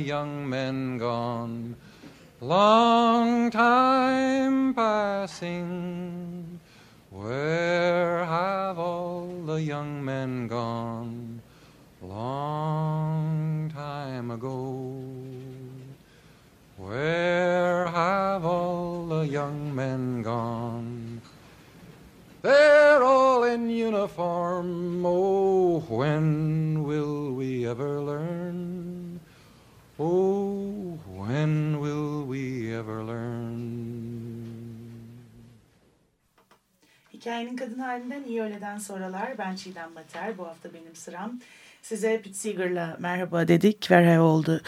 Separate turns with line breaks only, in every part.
Young men
sonralar. Ben Çiğdem Mater. Bu hafta benim sıram. Size Pete Seeger'la merhaba dedik. Where have oldu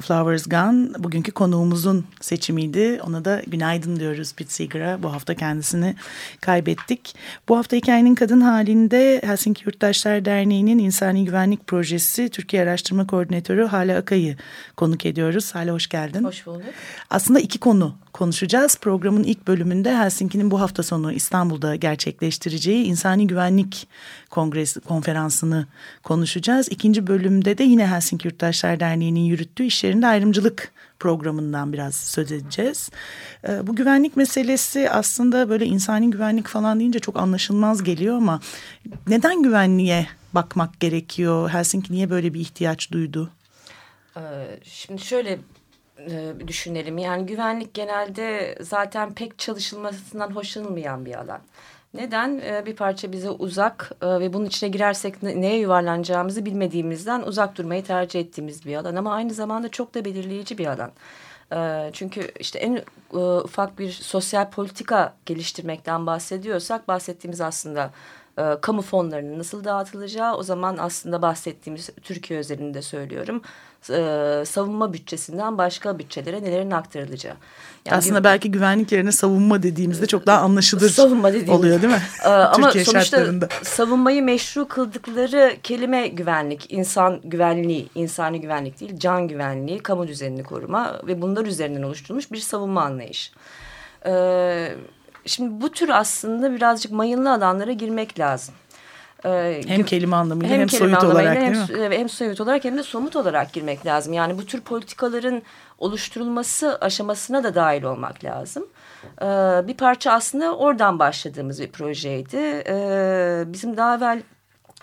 Flowers Gone bugünkü konuğumuzun seçimiydi. Ona da günaydın diyoruz Pete Seeger'a. Bu hafta kendisini kaybettik. Bu hafta hikayenin kadın halinde Helsinki Yurttaşlar Derneği'nin İnsani Güvenlik Projesi Türkiye Araştırma Koordinatörü Hale Akay'ı konuk ediyoruz. Hale hoş geldin.
Hoş bulduk.
Aslında iki konu konuşacağız. Programın ilk bölümünde Helsinki'nin bu hafta sonu İstanbul'da gerçekleştireceği İnsani Güvenlik Kongresi konferansını konuşacağız. İkinci bölümde de yine Helsinki Yurttaşlar Derneği'nin yürüttüğü iş yerinde ayrımcılık programından biraz söz edeceğiz. Ee, bu güvenlik meselesi aslında böyle insani güvenlik falan deyince çok anlaşılmaz geliyor ama neden güvenliğe bakmak gerekiyor? Helsinki niye böyle bir ihtiyaç duydu?
Ee, şimdi şöyle e, düşünelim. Yani güvenlik genelde zaten pek çalışılmasından hoşlanılmayan bir alan. Neden? Ee, bir parça bize uzak e, ve bunun içine girersek neye yuvarlanacağımızı bilmediğimizden uzak durmayı tercih ettiğimiz bir alan. Ama aynı zamanda çok da belirleyici bir alan. Çünkü işte en e, ufak bir sosyal politika geliştirmekten bahsediyorsak bahsettiğimiz aslında e, kamu fonlarının nasıl dağıtılacağı o zaman aslında bahsettiğimiz Türkiye özelinde söylüyorum e, savunma bütçesinden başka bütçelere nelerin aktarılacağı.
Yani Aslında belki güvenlik yerine savunma dediğimizde çok daha anlaşılır savunma dediğimiz, oluyor değil mi?
E, ama sonuçta şartlarında. savunmayı meşru kıldıkları kelime güvenlik, insan güvenliği, insani güvenlik değil, can güvenliği, kamu düzenini koruma ve bunlar üzerinden oluşturulmuş bir savunma anlayışı. Ee, şimdi bu tür aslında birazcık mayınlı alanlara girmek lazım.
Ee, hem kelime anlamıyla hem, hem kelime soyut olarak
hem,
değil
mi? Hem soyut olarak hem de somut olarak girmek lazım. Yani bu tür politikaların oluşturulması aşamasına da dahil olmak lazım. Ee, bir parça aslında oradan başladığımız bir projeydi. Ee, bizim daha evvel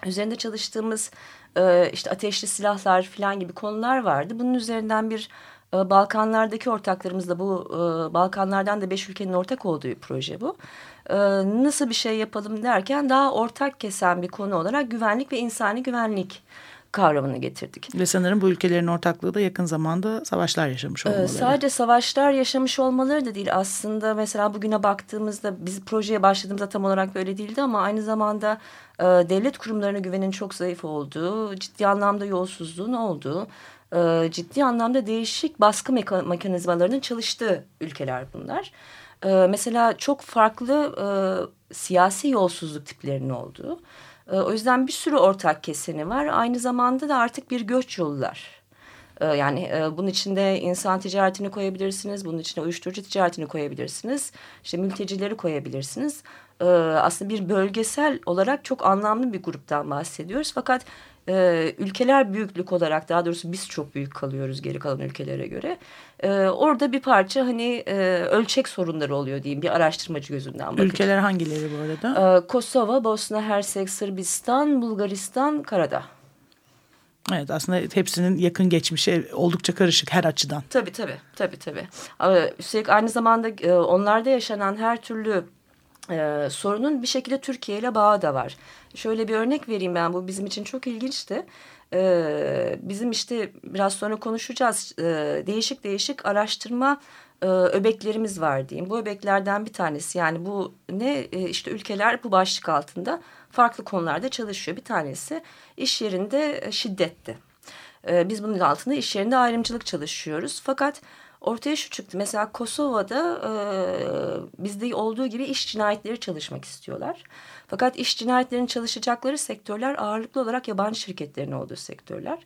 üzerinde çalıştığımız e, işte ateşli silahlar falan gibi konular vardı. Bunun üzerinden bir e, Balkanlardaki ortaklarımızla bu e, Balkanlardan da beş ülkenin ortak olduğu bir proje bu. E, nasıl bir şey yapalım derken daha ortak kesen bir konu olarak güvenlik ve insani güvenlik kavramını getirdik.
Ve sanırım bu ülkelerin ortaklığı da yakın zamanda savaşlar yaşamış olmaları. Ee,
sadece savaşlar yaşamış olmaları da değil aslında mesela bugüne baktığımızda biz projeye başladığımızda tam olarak böyle değildi ama aynı zamanda e, devlet kurumlarına güvenin çok zayıf olduğu, ciddi anlamda yolsuzluğun olduğu, e, ciddi anlamda değişik baskı meka mekanizmalarının çalıştığı ülkeler bunlar. E, mesela çok farklı e, siyasi yolsuzluk tiplerinin olduğu. E, o yüzden bir sürü ortak keseni var. Aynı zamanda da artık bir göç yolular. E, yani e, bunun içinde insan ticaretini koyabilirsiniz. Bunun içine uyuşturucu ticaretini koyabilirsiniz. İşte mültecileri koyabilirsiniz. E, aslında bir bölgesel olarak çok anlamlı bir gruptan bahsediyoruz. Fakat e, ülkeler büyüklük olarak daha doğrusu biz çok büyük kalıyoruz geri kalan ülkelere göre. E, orada bir parça hani e, ölçek sorunları oluyor diyeyim bir araştırmacı gözünden bakınca.
Ülkeler hangileri bu arada?
E, Kosova, Bosna, Hersek, Sırbistan, Bulgaristan, Karadağ.
Evet aslında hepsinin yakın geçmişi oldukça karışık her açıdan.
Tabii tabii tabii tabii. Üstelik aynı zamanda e, onlarda yaşanan her türlü e, sorunun bir şekilde Türkiye ile bağı da var. Şöyle bir örnek vereyim ben bu bizim için çok ilginçti. Ee, bizim işte biraz sonra konuşacağız ee, değişik değişik araştırma e, öbeklerimiz var diyeyim. Bu öbeklerden bir tanesi yani bu ne e, işte ülkeler bu başlık altında farklı konularda çalışıyor. Bir tanesi iş yerinde şiddetti. Ee, biz bunun altında iş yerinde ayrımcılık çalışıyoruz. Fakat ortaya şu çıktı. Mesela Kosova'da e, bizde olduğu gibi iş cinayetleri çalışmak istiyorlar. Fakat iş cinayetlerinin çalışacakları sektörler ağırlıklı olarak yabancı şirketlerin olduğu sektörler.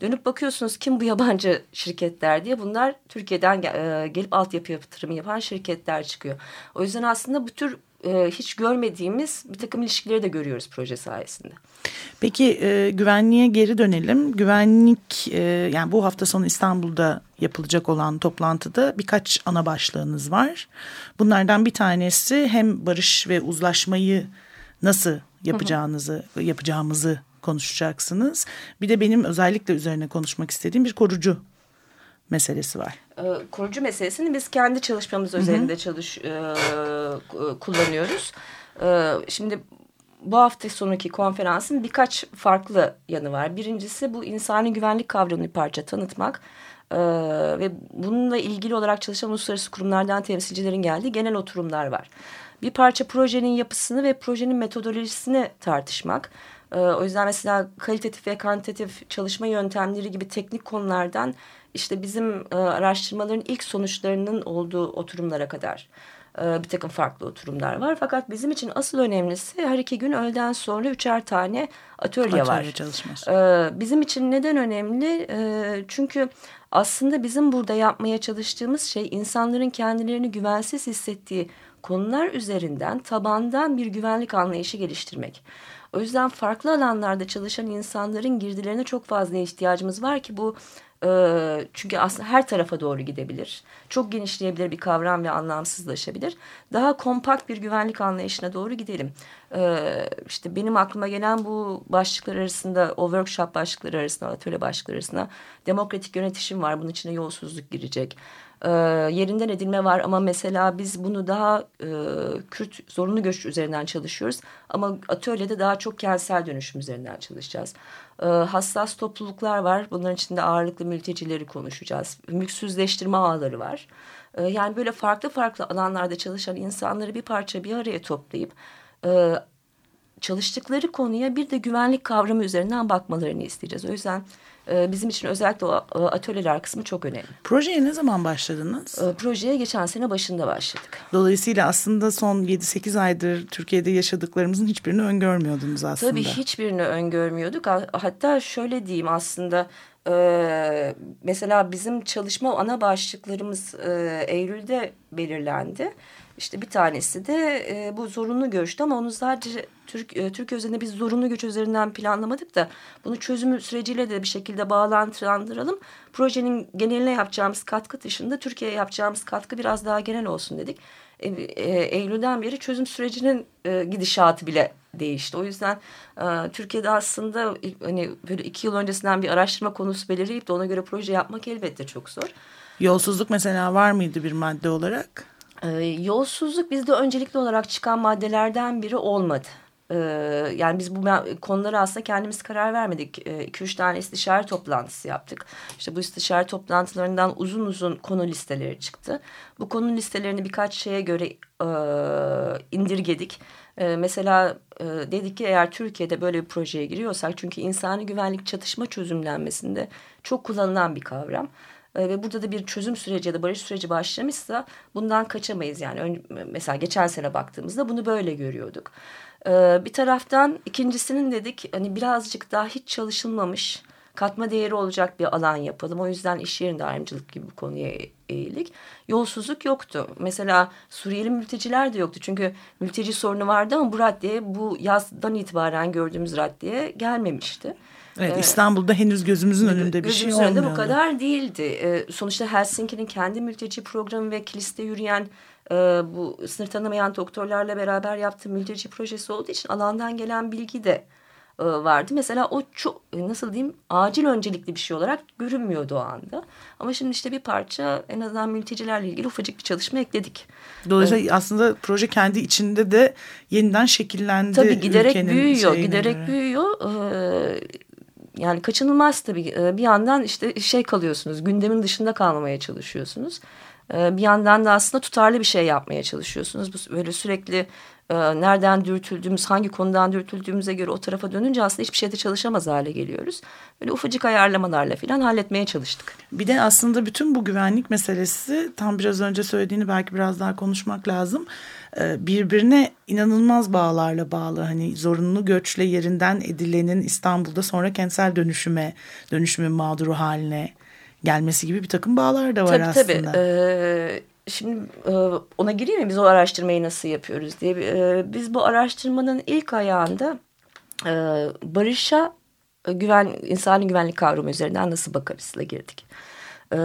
Dönüp bakıyorsunuz kim bu yabancı şirketler diye bunlar Türkiye'den e, gelip altyapı yatırımı yapan şirketler çıkıyor. O yüzden aslında bu tür e, hiç görmediğimiz bir takım ilişkileri de görüyoruz proje sayesinde.
Peki e, güvenliğe geri dönelim. Güvenlik e, yani bu hafta sonu İstanbul'da yapılacak olan toplantıda birkaç ana başlığınız var. Bunlardan bir tanesi hem barış ve uzlaşmayı nasıl yapacağınızı yapacağımızı konuşacaksınız. Bir de benim özellikle üzerine konuşmak istediğim bir korucu meselesi var.
Ee, kurucu meselesini biz kendi çalışmamız Hı -hı. üzerinde çalış e, kullanıyoruz. E, şimdi bu hafta sonraki konferansın birkaç farklı yanı var. Birincisi bu insani güvenlik kavramını bir parça tanıtmak. Ee, ve bununla ilgili olarak çalışan uluslararası kurumlardan temsilcilerin geldiği genel oturumlar var. Bir parça projenin yapısını ve projenin metodolojisini tartışmak. Ee, o yüzden mesela kalitatif ve kantitatif çalışma yöntemleri gibi teknik konulardan işte bizim e, araştırmaların ilk sonuçlarının olduğu oturumlara kadar e, bir takım farklı oturumlar var. Fakat bizim için asıl önemlisi her iki gün öğleden sonra üçer tane atölye, atölye var.
çalışması.
E, bizim için neden önemli? E, çünkü aslında bizim burada yapmaya çalıştığımız şey insanların kendilerini güvensiz hissettiği konular üzerinden tabandan bir güvenlik anlayışı geliştirmek. O yüzden farklı alanlarda çalışan insanların girdilerine çok fazla ihtiyacımız var ki bu çünkü aslında her tarafa doğru gidebilir. Çok genişleyebilir bir kavram ve anlamsızlaşabilir. Daha kompakt bir güvenlik anlayışına doğru gidelim. E, işte benim aklıma gelen bu başlıklar arasında, o workshop başlıkları arasında, atölye başlıkları arasında demokratik yönetişim var. Bunun içine yolsuzluk girecek e, yerinden edilme var ama mesela biz bunu daha e, Kürt zorunlu göç üzerinden çalışıyoruz ama atölyede daha çok kentsel dönüşüm üzerinden çalışacağız. E, hassas topluluklar var bunların içinde ağırlıklı mültecileri konuşacağız. Mülksüzleştirme ağları var. E, yani böyle farklı farklı alanlarda çalışan insanları bir parça bir araya toplayıp e, çalıştıkları konuya bir de güvenlik kavramı üzerinden bakmalarını isteyeceğiz. O yüzden e, bizim için özellikle o atölyeler kısmı çok önemli.
Projeye ne zaman başladınız?
E, projeye geçen sene başında başladık.
Dolayısıyla aslında son 7-8 aydır Türkiye'de yaşadıklarımızın hiçbirini öngörmüyordunuz aslında.
Tabii hiçbirini öngörmüyorduk. Hatta şöyle diyeyim aslında... Ee, mesela bizim çalışma ana başlıklarımız e, Eylül'de belirlendi. İşte bir tanesi de e, bu zorunlu göçtü ama onu sadece Türk e, Türkiye üzerinde biz zorunlu göç üzerinden planlamadık da bunu çözüm süreciyle de bir şekilde bağlantılandıralım. Projenin geneline yapacağımız katkı dışında Türkiye'ye yapacağımız katkı biraz daha genel olsun dedik. E, e, Eylül'den beri çözüm sürecinin e, gidişatı bile değişti. O yüzden e, Türkiye'de aslında hani böyle iki yıl öncesinden bir araştırma konusu belirleyip de ona göre proje yapmak elbette çok zor.
Yolsuzluk mesela var mıydı bir madde olarak?
Ee, yolsuzluk bizde öncelikli olarak çıkan maddelerden biri olmadı. Ee, yani biz bu konulara aslında kendimiz karar vermedik. 2-3 ee, tane istişare toplantısı yaptık. İşte bu istişare toplantılarından uzun uzun konu listeleri çıktı. Bu konu listelerini birkaç şeye göre e, indirgedik. E, mesela e, dedik ki eğer Türkiye'de böyle bir projeye giriyorsak çünkü insani güvenlik çatışma çözümlenmesinde çok kullanılan bir kavram. E, ve burada da bir çözüm süreci ya da barış süreci başlamışsa bundan kaçamayız. Yani ön, mesela geçen sene baktığımızda bunu böyle görüyorduk. E, bir taraftan ikincisinin dedik hani birazcık daha hiç çalışılmamış katma değeri olacak bir alan yapalım. O yüzden iş yerinde ayrımcılık gibi bir konuya eğilik. Yolsuzluk yoktu. Mesela Suriyeli mülteciler de yoktu. Çünkü mülteci sorunu vardı ama bu raddeye bu yazdan itibaren gördüğümüz raddeye gelmemişti.
Evet, ee, İstanbul'da henüz gözümüzün önünde bir şey olmuyor. Gözümüzün
önünde bu kadar değildi. Ee, sonuçta Helsinki'nin kendi mülteci programı ve kiliste yürüyen e, bu sınır tanımayan doktorlarla beraber yaptığı mülteci projesi olduğu için alandan gelen bilgi de e, vardı. Mesela o çok e, nasıl diyeyim acil öncelikli bir şey olarak görünmüyordu o anda. Ama şimdi işte bir parça en azından mültecilerle ilgili ufacık bir çalışma ekledik.
Dolayısıyla evet. aslında proje kendi içinde de yeniden şekillendi.
Tabii giderek büyüyor, giderek göre. büyüyor. Ee, yani kaçınılmaz tabii. Bir yandan işte şey kalıyorsunuz, gündemin dışında kalmamaya çalışıyorsunuz. Ee, bir yandan da aslında tutarlı bir şey yapmaya çalışıyorsunuz. Böyle sürekli e, nereden dürtüldüğümüz, hangi konudan dürtüldüğümüze göre o tarafa dönünce aslında hiçbir şeyde çalışamaz hale geliyoruz. Böyle ufacık ayarlamalarla falan halletmeye çalıştık.
Bir de aslında bütün bu güvenlik meselesi tam biraz önce söylediğini belki biraz daha konuşmak lazım. E, birbirine inanılmaz bağlarla bağlı. Hani zorunlu göçle yerinden edilenin İstanbul'da sonra kentsel dönüşüme, dönüşümün mağduru haline gelmesi gibi bir takım bağlar da var tabii, aslında.
Tabii ee, şimdi e, ona gireyim mi biz o araştırmayı nasıl yapıyoruz diye. E, biz bu araştırmanın ilk ayağında e, barışa e, güven, insani güvenlik kavramı üzerinden nasıl bakarızla girdik. Ee,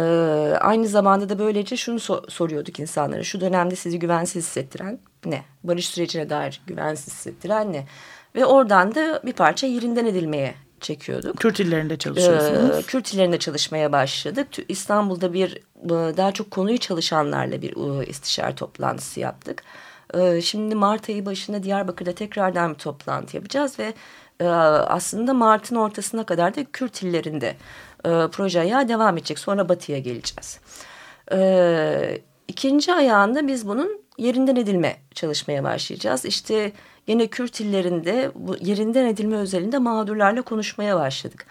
aynı zamanda da böylece şunu so soruyorduk insanlara. Şu dönemde sizi güvensiz hissettiren ne? Barış sürecine dair güvensiz hissettiren ne? Ve oradan da bir parça yerinden edilmeye çekiyorduk.
Kürt illerinde çalışıyorsunuz.
Ee, Kürt illerinde çalışmaya başladık. İstanbul'da bir e, daha çok konuyu çalışanlarla bir e, istişare toplantısı yaptık. Ee, şimdi Mart ayı başında Diyarbakır'da tekrardan bir toplantı yapacağız ve e, aslında Mart'ın ortasına kadar da Kürt illerinde proje ayağı devam edecek. Sonra Batı'ya geleceğiz. Ee, ikinci ayağında biz bunun yerinden edilme çalışmaya başlayacağız. İşte Yine Kürt illerinde yerinden edilme özelinde mağdurlarla konuşmaya başladık.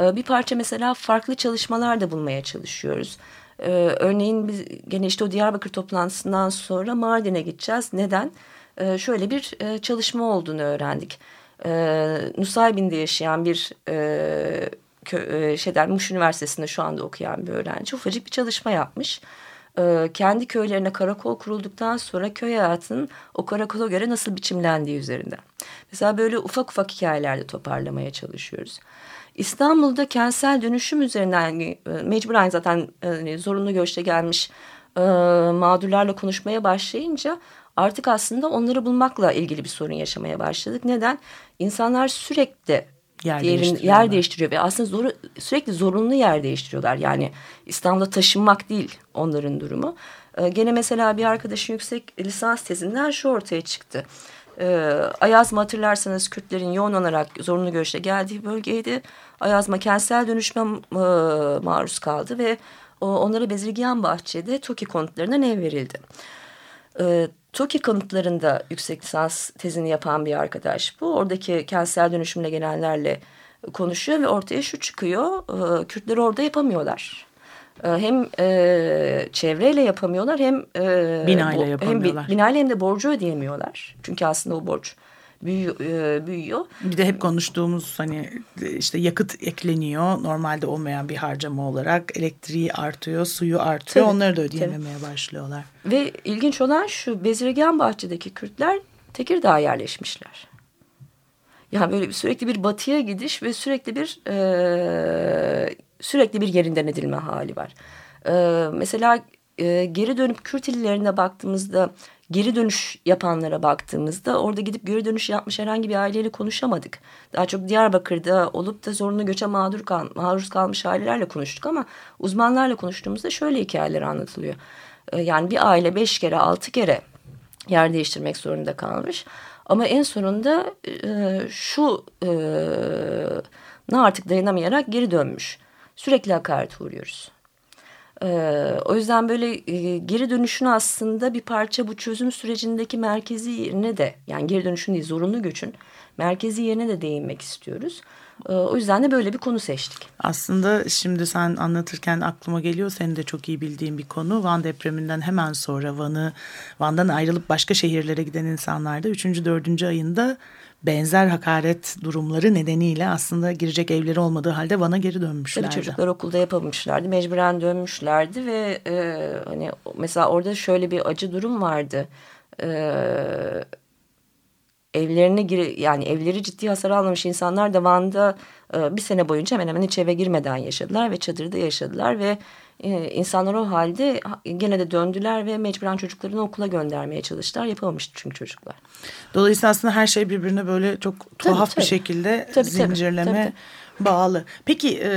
Ee, bir parça mesela farklı çalışmalar da bulmaya çalışıyoruz. Ee, örneğin biz gene işte o Diyarbakır toplantısından sonra Mardin'e gideceğiz. Neden? Ee, şöyle bir e, çalışma olduğunu öğrendik. Nusaybin'de yaşayan bir e, e, şeyden Muş Üniversitesi'nde şu anda okuyan bir öğrenci ufacık bir çalışma yapmış e, kendi köylerine karakol kurulduktan sonra köy hayatının o karakola göre nasıl biçimlendiği üzerinden. Mesela böyle ufak ufak hikayelerde toparlamaya çalışıyoruz. İstanbul'da kentsel dönüşüm üzerinden e, mecburen zaten e, zorunlu göçte gelmiş e, mağdurlarla konuşmaya başlayınca artık aslında onları bulmakla ilgili bir sorun yaşamaya başladık. Neden? İnsanlar sürekli yer, Diğerin, yer değiştiriyor ve aslında zor, sürekli zorunlu yer değiştiriyorlar. Yani İstanbul'da taşınmak değil onların durumu. Ee, gene mesela bir arkadaşın yüksek lisans tezinden şu ortaya çıktı. Ee, Ayazma hatırlarsanız Kürtlerin yoğun olarak zorunlu göçle geldiği bölgeydi. Ayazma kentsel dönüşme e, maruz kaldı ve o, onlara Bezirgiyan Bahçe'de TOKİ konutlarından ev verildi. Ee, TOKİ kanıtlarında yüksek lisans tezini yapan bir arkadaş bu. Oradaki kentsel dönüşümle gelenlerle konuşuyor ve ortaya şu çıkıyor. E, Kürtler orada yapamıyorlar. E, hem e, çevreyle yapamıyorlar hem
e, binayla yapamıyorlar.
Hem binayla hem de borcu ödeyemiyorlar. Çünkü aslında o borç büyüyor, e, büyüyor.
Bir de hep konuştuğumuz hani işte yakıt ekleniyor. Normalde olmayan bir harcama olarak elektriği artıyor, suyu artıyor. Tabii, Onları da ödeyememeye tabii. başlıyorlar.
Ve ilginç olan şu Bezirgen Bahçe'deki Kürtler Tekirdağ'a yerleşmişler. Yani böyle sürekli bir batıya gidiş ve sürekli bir e, sürekli bir yerinden edilme hali var. E, mesela e, geri dönüp Kürt illerine baktığımızda geri dönüş yapanlara baktığımızda orada gidip geri dönüş yapmış herhangi bir aileyle konuşamadık. Daha çok Diyarbakır'da olup da zorunlu göçe mağdur kal maruz kalmış ailelerle konuştuk ama uzmanlarla konuştuğumuzda şöyle hikayeler anlatılıyor. Ee, yani bir aile beş kere altı kere yer değiştirmek zorunda kalmış. Ama en sonunda e, şu e, artık dayanamayarak geri dönmüş. Sürekli hakaret uğruyoruz. Ee, o yüzden böyle e, geri dönüşün aslında bir parça bu çözüm sürecindeki merkezi yerine de yani geri dönüşün değil zorunlu göçün merkezi yerine de değinmek istiyoruz. Ee, o yüzden de böyle bir konu seçtik.
Aslında şimdi sen anlatırken aklıma geliyor senin de çok iyi bildiğin bir konu. Van depreminden hemen sonra Van'ı Van'dan ayrılıp başka şehirlere giden insanlar da 3. 4. ayında benzer hakaret durumları nedeniyle aslında girecek evleri olmadığı halde Van'a geri dönmüşlerdi.
Tabii çocuklar okulda yapamamışlardı. Mecburen dönmüşlerdi ve e, hani mesela orada şöyle bir acı durum vardı. E, evlerine gir yani evleri ciddi hasar almamış insanlar da Van'da e, bir sene boyunca hemen hemen hiç eve girmeden yaşadılar ve çadırda yaşadılar ve e, insanlar o halde gene de döndüler ve mecburen çocuklarını okula göndermeye çalıştılar. Yapamamıştı çünkü çocuklar.
Dolayısıyla aslında her şey birbirine böyle çok tuhaf tabii, bir şekilde tabii, zincirleme tabii, tabii. bağlı. Peki e,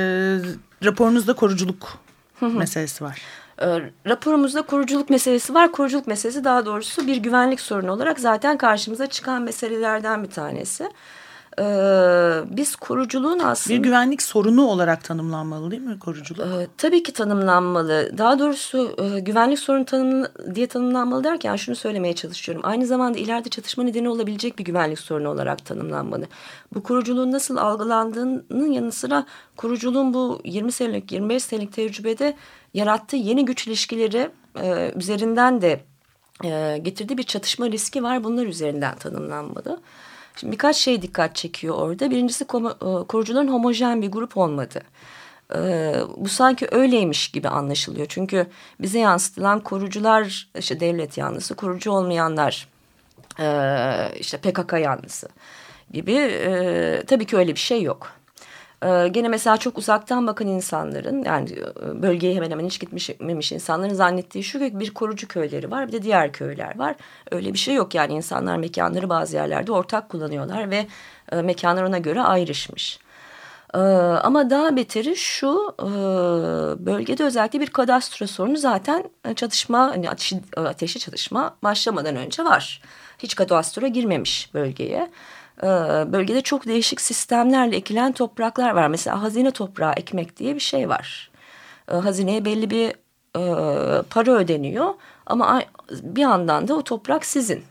raporunuzda koruculuk meselesi var.
E, raporumuzda koruculuk meselesi var. Koruculuk meselesi daha doğrusu bir güvenlik sorunu olarak zaten karşımıza çıkan meselelerden bir tanesi. Ee, biz koruculuğun aslında...
Bir güvenlik sorunu olarak tanımlanmalı değil mi koruculuk?
E, tabii ki tanımlanmalı. Daha doğrusu e, güvenlik sorunu tanım, diye tanımlanmalı derken şunu söylemeye çalışıyorum. Aynı zamanda ileride çatışma nedeni olabilecek bir güvenlik sorunu olarak tanımlanmalı. Bu koruculuğun nasıl algılandığının yanı sıra koruculuğun bu 20 senelik 25 senelik tecrübede yarattığı yeni güç ilişkileri e, üzerinden de e, getirdiği bir çatışma riski var. Bunlar üzerinden tanımlanmalı. Şimdi birkaç şey dikkat çekiyor orada. Birincisi e, korucuların homojen bir grup olmadı. Ee, bu sanki öyleymiş gibi anlaşılıyor. Çünkü bize yansıtılan korucular işte devlet yanlısı, korucu olmayanlar e, işte PKK yanlısı gibi. E, tabii ki öyle bir şey yok. Ee, gene mesela çok uzaktan bakan insanların yani e, bölgeye hemen hemen hiç gitmemiş insanların zannettiği şu ki bir korucu köyleri var bir de diğer köyler var. Öyle bir şey yok yani insanlar mekanları bazı yerlerde ortak kullanıyorlar ve e, mekanlar ona göre ayrışmış. Ee, ama daha beteri şu e, bölgede özellikle bir kadastro sorunu zaten çatışma hani ateşi, ateşli çatışma başlamadan önce var. Hiç kadastro girmemiş bölgeye. Ee, bölgede çok değişik sistemlerle ekilen topraklar var. Mesela hazine toprağı ekmek diye bir şey var. Ee, hazineye belli bir e, para ödeniyor ama bir yandan da o toprak sizin.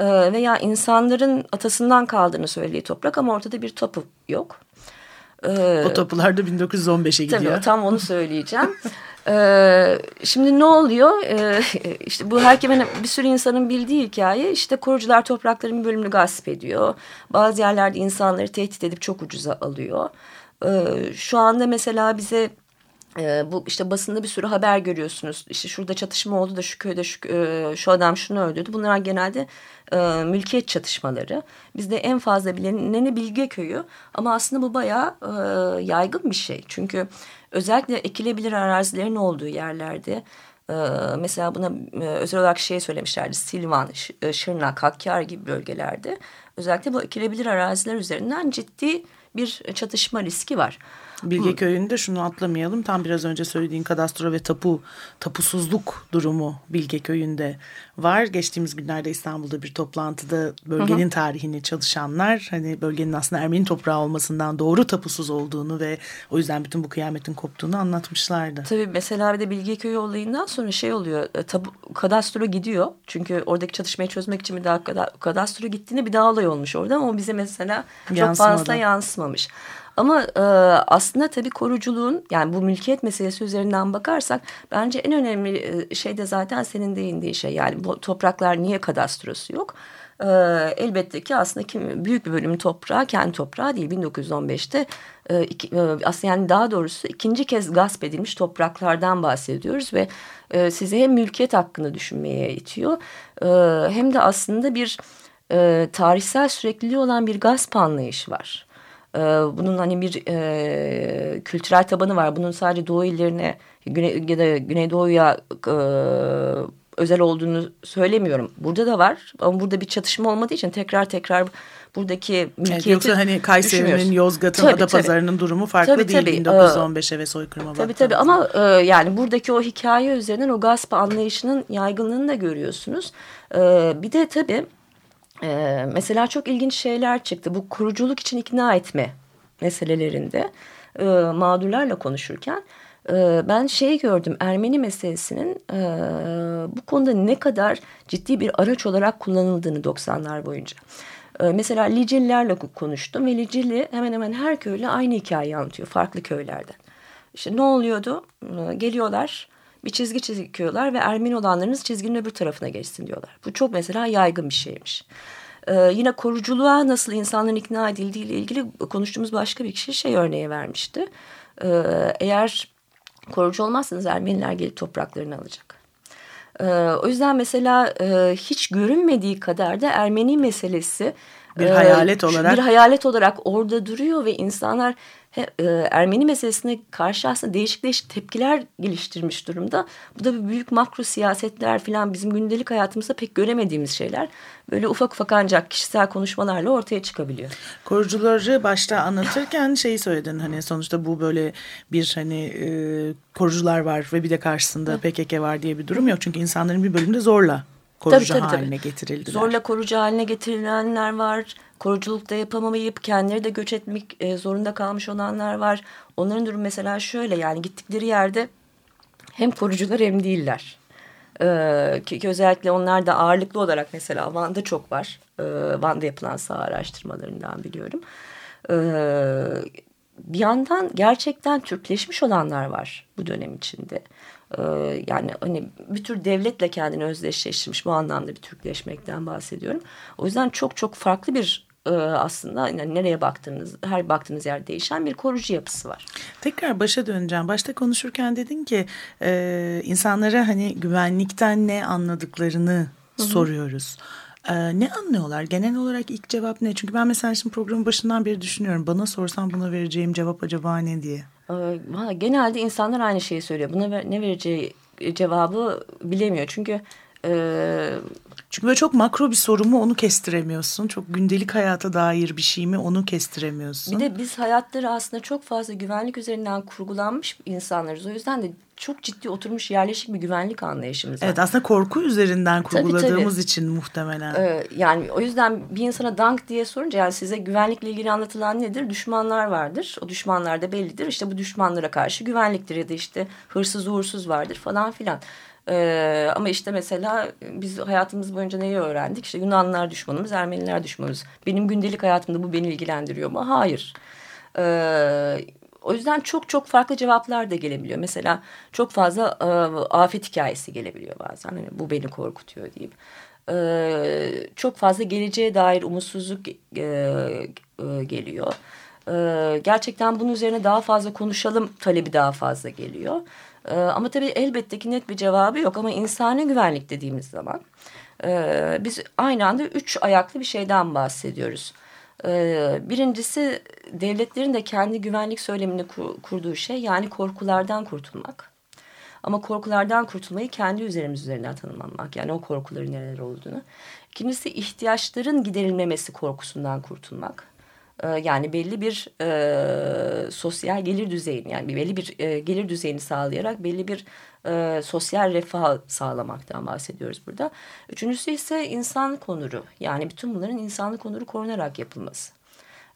Veya insanların atasından kaldığını söylediği toprak ama ortada bir tapu yok.
o tapular da 1915'e gidiyor.
Tabii tam onu söyleyeceğim. Ee, şimdi ne oluyor? Ee, işte bu herkesin bir sürü insanın bildiği hikaye. İşte korucular toprakların bir bölümünü gasp ediyor. Bazı yerlerde insanları tehdit edip çok ucuza alıyor. Ee, şu anda mesela bize e, bu işte basında bir sürü haber görüyorsunuz. İşte şurada çatışma oldu da şu köyde şu, e, şu adam şunu öldürdü. Bunlar genelde e, mülkiyet çatışmaları. Bizde en fazla bilineni Bilge Köyü ama aslında bu bayağı e, yaygın bir şey. Çünkü özellikle ekilebilir arazilerin olduğu yerlerde e, mesela buna e, özel olarak şey söylemişlerdi Silvan, e, Şırnak, Hakkari gibi bölgelerde özellikle bu ekilebilir araziler üzerinden ciddi bir çatışma riski var.
Bilge Köyü'nde şunu atlamayalım. Tam biraz önce söylediğin kadastro ve tapu tapusuzluk durumu Bilge Köyü'nde var. Geçtiğimiz günlerde İstanbul'da bir toplantıda bölgenin hı hı. tarihini çalışanlar hani bölgenin aslında Ermeni toprağı olmasından doğru tapusuz olduğunu ve o yüzden bütün bu kıyametin koptuğunu anlatmışlardı.
Tabii mesela bir de Bilge Köyü olayından sonra şey oluyor. E, tabu, kadastro gidiyor. Çünkü oradaki çatışmayı çözmek için bir daha kadastro gittiğinde bir daha olay olmuş orada ama o bize mesela çok Yansımadı. fazla yansımamış. Ama e, aslında tabii koruculuğun yani bu mülkiyet meselesi üzerinden bakarsak bence en önemli e, şey de zaten senin değindiğin şey. Yani bu topraklar niye kadastrosu yok? E, elbette ki aslında kim, büyük bir bölüm toprağı kendi toprağı değil. 1915'te e, iki, e, aslında yani daha doğrusu ikinci kez gasp edilmiş topraklardan bahsediyoruz ve e, size hem mülkiyet hakkını düşünmeye itiyor e, hem de aslında bir e, tarihsel sürekliliği olan bir gasp anlayışı var. Ee, bunun hani bir e, kültürel tabanı var. Bunun sadece Doğu illerine Güney, ya da Güneydoğu'ya e, özel olduğunu söylemiyorum. Burada da var ama burada bir çatışma olmadığı için tekrar tekrar buradaki mülkiyeti evet, Yoksa
hani Kayseri'nin, Yozgat'ın, Adapazarı'nın durumu farklı tabii, değil tabii. 1915'e ve soykırıma
Tabii tabii ama e, yani buradaki o hikaye üzerinden o gasp anlayışının yaygınlığını da görüyorsunuz. E, bir de tabii E, mesela çok ilginç şeyler çıktı. Bu kuruculuk için ikna etme meselelerinde e, mağdurlarla konuşurken e, ben şey gördüm Ermeni meselesinin e, bu konuda ne kadar ciddi bir araç olarak kullanıldığını 90'lar boyunca. E, mesela Licelilerle konuştum ve Liceli hemen hemen her köyle aynı hikayeyi anlatıyor farklı köylerden. İşte ne oluyordu? E, geliyorlar bir çizgi çiziyorlar ve Ermeni olanlarınız çizginin öbür tarafına geçsin diyorlar. Bu çok mesela yaygın bir şeymiş. Ee, yine koruculuğa nasıl insanların ikna edildiği ile ilgili konuştuğumuz başka bir kişi şey örneği vermişti. Ee, eğer korucu olmazsanız Ermeniler gelip topraklarını alacak. Ee, o yüzden mesela e, hiç görünmediği kadar da Ermeni meselesi
bir hayalet
e,
olarak
bir hayalet olarak orada duruyor ve insanlar Ermeni meselesine karşı aslında değişik değişik tepkiler geliştirmiş durumda. Bu da bir büyük makro siyasetler falan bizim gündelik hayatımızda pek göremediğimiz şeyler. Böyle ufak ufak ancak kişisel konuşmalarla ortaya çıkabiliyor.
Korucuları başta anlatırken şeyi söyledin hani sonuçta bu böyle bir hani e, korucular var ve bir de karşısında. PKK var diye bir durum yok. Çünkü insanların bir bölümünde zorla korucu tabii, tabii, haline tabii. getirildiler.
Zorla korucu haline getirilenler var. Koruculukta yapamayıp kendileri de göç etmek e, zorunda kalmış olanlar var. Onların durum mesela şöyle yani gittikleri yerde hem korucular hem değiller. Ee, ki, ki özellikle onlar da ağırlıklı olarak mesela Van'da çok var. Ee, Van'da yapılan saha araştırmalarından biliyorum. Ee, bir yandan gerçekten Türkleşmiş olanlar var bu dönem içinde. Ee, yani hani bir tür devletle kendini özdeşleştirmiş bu anlamda bir Türkleşmekten bahsediyorum. O yüzden çok çok farklı bir e, aslında yani nereye baktığınız her baktığınız yer değişen bir korucu yapısı var.
Tekrar başa döneceğim. Başta konuşurken dedin ki e, insanlara hani güvenlikten ne anladıklarını Hı -hı. soruyoruz. Ee, ne anlıyorlar? Genel olarak ilk cevap ne? Çünkü ben mesela şimdi programın başından beri düşünüyorum. Bana sorsan buna vereceğim cevap acaba ne diye.
Ee, genelde insanlar aynı şeyi söylüyor. Buna ne vereceği cevabı bilemiyor. Çünkü... E,
çünkü böyle çok makro bir soru mu onu kestiremiyorsun. Çok gündelik hayata dair bir şey mi onu kestiremiyorsun.
Bir de biz hayatları aslında çok fazla güvenlik üzerinden kurgulanmış insanlarız. O yüzden de çok ciddi oturmuş yerleşik bir güvenlik anlayışımız
var. Evet aslında korku üzerinden kurguladığımız tabii, tabii. için muhtemelen.
Ee, yani o yüzden bir insana dank diye sorunca yani size güvenlikle ilgili anlatılan nedir? Düşmanlar vardır. O düşmanlar da bellidir. İşte bu düşmanlara karşı güvenliktir ya da işte hırsız uğursuz vardır falan filan. Ee, ama işte mesela biz hayatımız boyunca neyi öğrendik? İşte Yunanlılar düşmanımız, Ermeniler düşmanımız. Benim gündelik hayatımda bu beni ilgilendiriyor mu? Hayır. Ee, o yüzden çok çok farklı cevaplar da gelebiliyor. Mesela çok fazla e, afet hikayesi gelebiliyor bazen. Hani bu beni korkutuyor deyip. E, çok fazla geleceğe dair umutsuzluk e, e, geliyor. E, gerçekten bunun üzerine daha fazla konuşalım talebi daha fazla geliyor. E, ama tabii elbette ki net bir cevabı yok. Ama insani güvenlik dediğimiz zaman e, biz aynı anda üç ayaklı bir şeyden bahsediyoruz. Ee, birincisi devletlerin de kendi güvenlik söylemini kurduğu şey yani korkulardan kurtulmak. Ama korkulardan kurtulmayı kendi üzerimiz üzerinden tanımlamak. Yani o korkuların neler olduğunu. İkincisi ihtiyaçların giderilmemesi korkusundan kurtulmak. Ee, yani belli bir e, sosyal gelir düzeyini yani belli bir e, gelir düzeyini sağlayarak belli bir e, sosyal refah sağlamaktan bahsediyoruz burada. Üçüncüsü ise insan konuru yani bütün bunların insanlık onuru korunarak yapılması.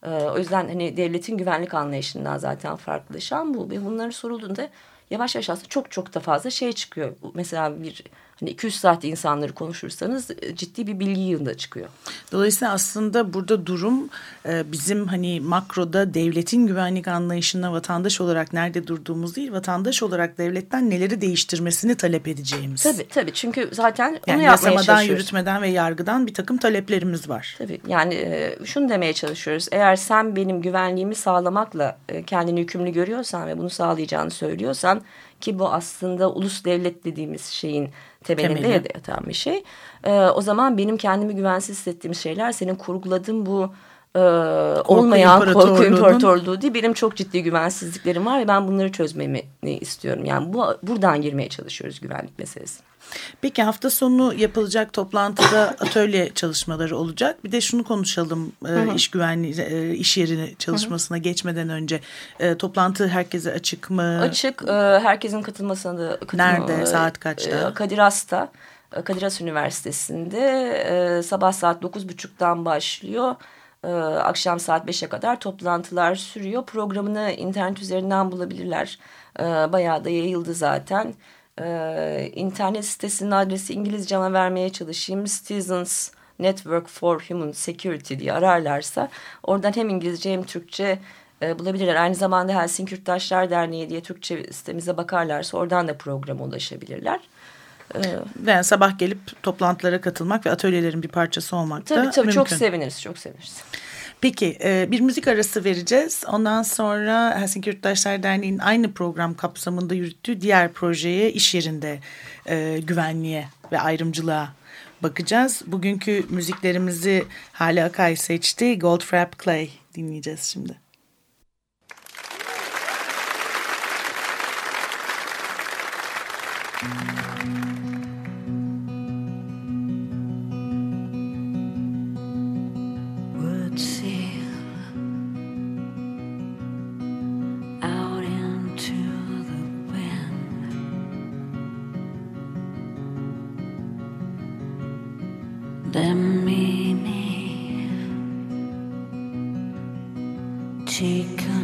E, o yüzden hani devletin güvenlik anlayışından zaten farklılaşan bu ve bunların sorulduğunda yavaş yavaş aslında çok çok da fazla şey çıkıyor. Mesela bir hani 200 saat insanları konuşursanız e, ciddi bir bilgi yığında çıkıyor.
Dolayısıyla aslında burada durum e, bizim hani makroda devletin güvenlik anlayışına vatandaş olarak nerede durduğumuz değil, vatandaş olarak devletten neleri değiştirmesini talep edeceğimiz.
Tabii tabii çünkü zaten
yani onu yapmaya yasamadan, yürütmeden ve yargıdan bir takım taleplerimiz var.
Tabii yani e, şunu demeye çalışıyoruz. Eğer sen benim güvenliğimi sağlamakla kendini yükümlü görüyorsan ve bunu sağlayacağını söylüyorsan ki bu aslında ulus devlet dediğimiz şeyin temelinde Temeli. yatan bir şey. E, o zaman benim kendimi güvensiz hissettiğim şeyler senin kurguladığın bu e, korku olmayan korku imparatorluğu değil. Benim çok ciddi güvensizliklerim var ve ben bunları çözmemi istiyorum. Yani bu buradan girmeye çalışıyoruz güvenlik meselesi.
Peki hafta sonu yapılacak toplantıda atölye çalışmaları olacak. Bir de şunu konuşalım e, hı hı. iş güvenliği e, iş yeri çalışmasına hı hı. geçmeden önce. E, toplantı herkese açık mı?
Açık. E, herkesin katılmasına da
katılma, Nerede? Saat kaçta?
E, Kadir Has'ta. Kadir Has Üniversitesi'nde sabah saat 9.30'dan başlıyor. Akşam saat 5'e kadar toplantılar sürüyor. Programını internet üzerinden bulabilirler. Bayağı da yayıldı zaten. İnternet sitesinin adresi İngilizce ama vermeye çalışayım. Citizens Network for Human Security diye ararlarsa oradan hem İngilizce hem Türkçe e, bulabilirler. Aynı zamanda Helsinki Yurttaşlar Derneği diye Türkçe sitemize bakarlarsa oradan da programa ulaşabilirler.
Yani sabah gelip toplantılara katılmak ve atölyelerin bir parçası olmak
tabii,
da
tabii,
mümkün.
Çok seviniriz, çok seviniriz.
Peki bir müzik arası vereceğiz. Ondan sonra Helsinki Yurttaşlar Derneği'nin aynı program kapsamında yürüttüğü diğer projeye iş yerinde e, güvenliğe ve ayrımcılığa bakacağız. Bugünkü müziklerimizi Hale Akay seçti. Goldfrapp Clay dinleyeceğiz şimdi.
take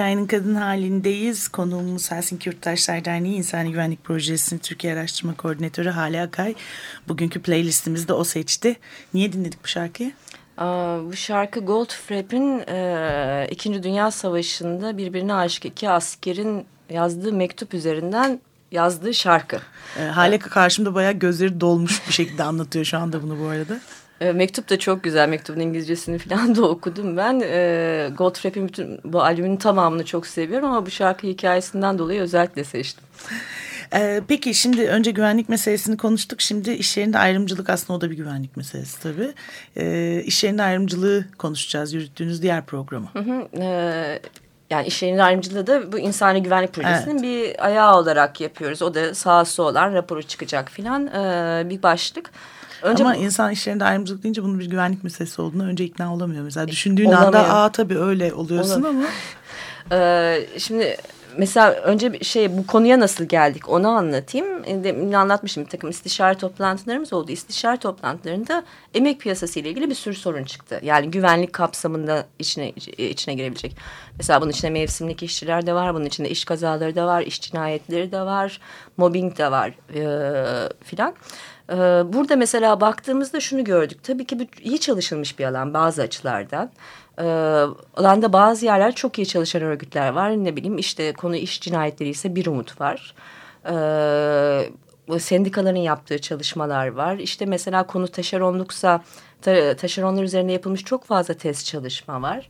Hikayenin kadın halindeyiz. Konuğumuz Helsinki Yurttaşlar Derneği İnsani Güvenlik Projesi'nin Türkiye Araştırma Koordinatörü Hale Akay. Bugünkü playlistimizde o seçti. Niye dinledik bu şarkıyı?
bu şarkı Goldfrapp'in e, İkinci Dünya Savaşı'nda birbirine aşık iki askerin yazdığı mektup üzerinden yazdığı şarkı.
E, Hale karşımda bayağı gözleri dolmuş bir şekilde anlatıyor şu anda bunu bu arada.
E, mektup da çok güzel. Mektubun İngilizcesini falan da okudum ben. E, Goldfrapp'in bütün bu albümün tamamını çok seviyorum ama bu şarkı hikayesinden dolayı özellikle seçtim.
Ee, peki şimdi önce güvenlik meselesini konuştuk. Şimdi iş yerinde ayrımcılık aslında o da bir güvenlik meselesi tabii. Ee, iş yerinde ayrımcılığı konuşacağız yürüttüğünüz diğer programı.
Hı hı, e, yani iş yerinde ayrımcılığı da bu insani güvenlik projesinin evet. bir ayağı olarak yapıyoruz. O da sahası olan raporu çıkacak filan e, bir başlık.
Önce Ama bu... insan işlerinde ayrımcılık deyince bunun bir güvenlik meselesi olduğunu önce ikna olamıyor. Mesela düşündüğün Olamıyor. anda aa tabii öyle oluyorsun Olamıyor.
ama. ee, şimdi mesela önce şey bu konuya nasıl geldik onu anlatayım. E, demin anlatmışım bir takım istişare toplantılarımız oldu. İstişare toplantılarında emek piyasası ile ilgili bir sürü sorun çıktı. Yani güvenlik kapsamında içine içine girebilecek. Mesela bunun içinde mevsimlik işçiler de var. Bunun içinde iş kazaları da var. iş cinayetleri de var. Mobbing de var e, filan. E, burada mesela baktığımızda şunu gördük. Tabii ki iyi çalışılmış bir alan bazı açılardan. Ee, alanda bazı yerler çok iyi çalışan örgütler var. Ne bileyim işte konu iş cinayetleri ise bir umut var. Ee, sendikaların yaptığı çalışmalar var. İşte mesela konu taşeronluksa ta, taşeronlar üzerine yapılmış çok fazla test çalışma var.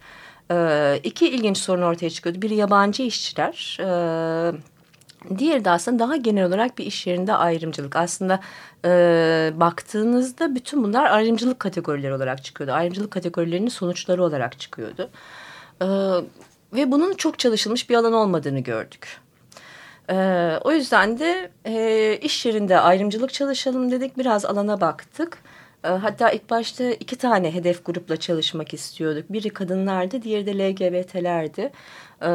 Ee, iki ilginç sorun ortaya çıkıyordu. Biri yabancı işçiler. Ee, Diğeri de aslında daha genel olarak bir iş yerinde ayrımcılık. Aslında e, baktığınızda bütün bunlar ayrımcılık kategorileri olarak çıkıyordu. Ayrımcılık kategorilerinin sonuçları olarak çıkıyordu. E, ve bunun çok çalışılmış bir alan olmadığını gördük. E, o yüzden de e, iş yerinde ayrımcılık çalışalım dedik. Biraz alana baktık. E, hatta ilk başta iki tane hedef grupla çalışmak istiyorduk. Biri kadınlardı, diğeri de LGBT'lerdi. E,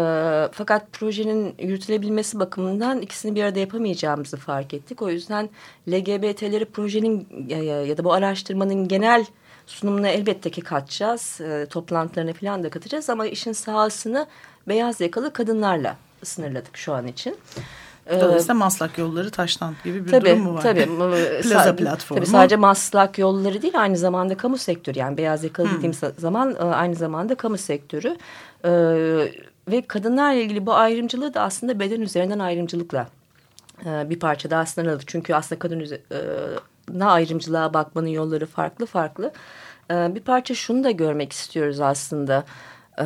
fakat projenin yürütülebilmesi bakımından ikisini bir arada yapamayacağımızı fark ettik. O yüzden LGBT'leri projenin ya, ya da bu araştırmanın genel sunumuna elbette ki katacağız. E, toplantılarına falan da katacağız ama işin sahasını beyaz yakalı kadınlarla sınırladık şu an için.
Dolayısıyla Maslak yolları taştan gibi bir tabii, durum mu var?
Tabii.
Plaza platformu.
Tabii sadece Maslak yolları değil aynı zamanda kamu sektörü. Yani beyaz yakalı hmm. dediğim zaman aynı zamanda kamu sektörü. Ee, ve kadınlarla ilgili bu ayrımcılığı da aslında beden üzerinden ayrımcılıkla e, bir parça daha sınırladık. Çünkü aslında kadın e, ayrımcılığa bakmanın yolları farklı farklı. E, bir parça şunu da görmek istiyoruz aslında. E,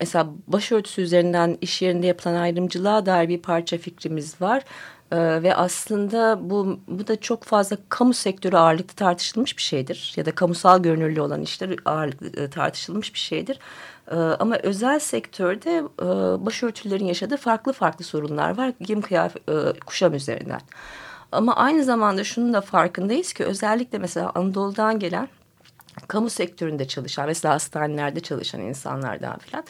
mesela başörtüsü üzerinden iş yerinde yapılan ayrımcılığa dair bir parça fikrimiz var. Ee, ve aslında bu, bu da çok fazla kamu sektörü ağırlıklı tartışılmış bir şeydir. Ya da kamusal görünürlüğü olan işler ağırlıklı e, tartışılmış bir şeydir. Ee, ama özel sektörde e, başörtülerin yaşadığı farklı farklı sorunlar var. Giyim kıyafet, e, kuşam üzerinden. Ama aynı zamanda şunun da farkındayız ki özellikle mesela Anadolu'dan gelen kamu sektöründe çalışan mesela hastanelerde çalışan insanlardan filan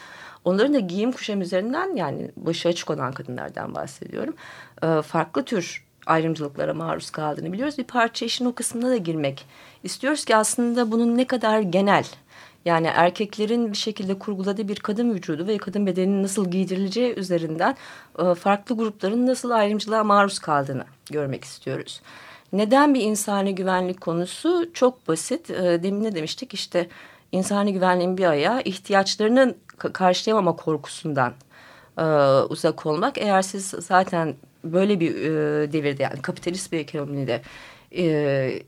onların da giyim kuşam üzerinden yani başı açık olan kadınlardan bahsediyorum. E, farklı tür ayrımcılıklara maruz kaldığını biliyoruz. Bir parça işin o kısmına da girmek istiyoruz ki aslında bunun ne kadar genel yani erkeklerin bir şekilde kurguladığı bir kadın vücudu ve kadın bedeninin nasıl giydirileceği üzerinden e, farklı grupların nasıl ayrımcılığa maruz kaldığını görmek istiyoruz. Neden bir insani güvenlik konusu? Çok basit. E, demin ne demiştik? İşte insani güvenliğin bir ayağı ihtiyaçlarının karşılayamama korkusundan e, uzak olmak. Eğer siz zaten böyle bir e, devirde yani kapitalist bir ekonomide e,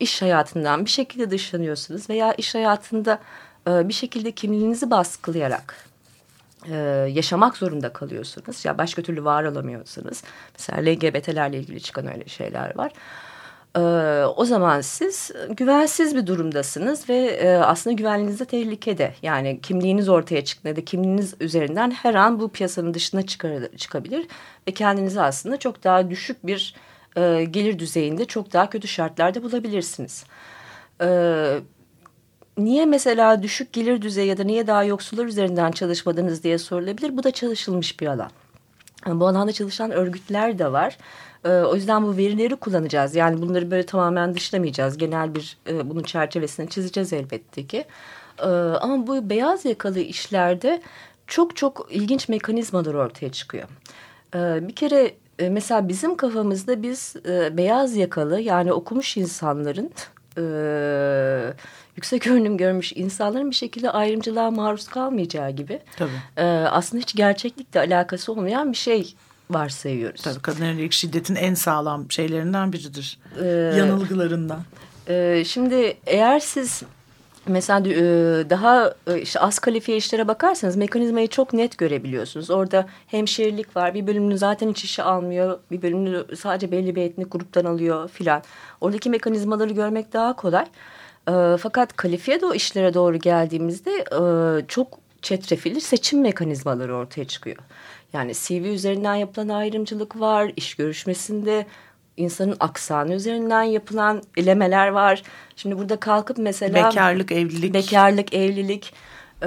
iş hayatından bir şekilde dışlanıyorsunuz veya iş hayatında e, bir şekilde kimliğinizi baskılayarak e, yaşamak zorunda kalıyorsunuz. Ya başka türlü var olamıyorsunuz. Mesela LGBT'lerle ilgili çıkan öyle şeyler var. O zaman siz güvensiz bir durumdasınız ve e, aslında güvenliğiniz de tehlikede. Yani kimliğiniz ortaya çıktığında kimliğiniz üzerinden her an bu piyasanın dışına çıkar, çıkabilir ve kendinizi aslında çok daha düşük bir e, gelir düzeyinde çok daha kötü şartlarda bulabilirsiniz. E, niye mesela düşük gelir düzeyi ya da niye daha yoksullar üzerinden çalışmadınız diye sorulabilir. Bu da çalışılmış bir alan. Bu alanda çalışan örgütler de var. E, o yüzden bu verileri kullanacağız. Yani bunları böyle tamamen dışlamayacağız. Genel bir e, bunun çerçevesini çizeceğiz elbette ki. E, ama bu beyaz yakalı işlerde çok çok ilginç mekanizmalar ortaya çıkıyor. E, bir kere e, mesela bizim kafamızda biz e, beyaz yakalı yani okumuş insanların e, yüksek öğrenim görmüş insanların bir şekilde ayrımcılığa maruz kalmayacağı gibi
Tabii.
E, aslında hiç gerçeklikle alakası olmayan bir şey varsayıyoruz.
Tabii kadın yönelik şiddetin en sağlam şeylerinden biridir.
Ee,
Yanılgılarından.
e, şimdi eğer siz mesela e, daha e, işte az kalifiye işlere bakarsanız mekanizmayı çok net görebiliyorsunuz. Orada hemşirelik var. Bir bölümünü zaten hiç işe almıyor. Bir bölümünü sadece belli bir etnik gruptan alıyor filan. Oradaki mekanizmaları görmek daha kolay. E, fakat kalifiye de o işlere doğru geldiğimizde çok çetrefilli seçim mekanizmaları ortaya çıkıyor. Yani CV üzerinden yapılan ayrımcılık var, iş görüşmesinde insanın aksanı üzerinden yapılan elemeler var. Şimdi burada kalkıp mesela...
Bekarlık, evlilik.
Bekarlık, evlilik e,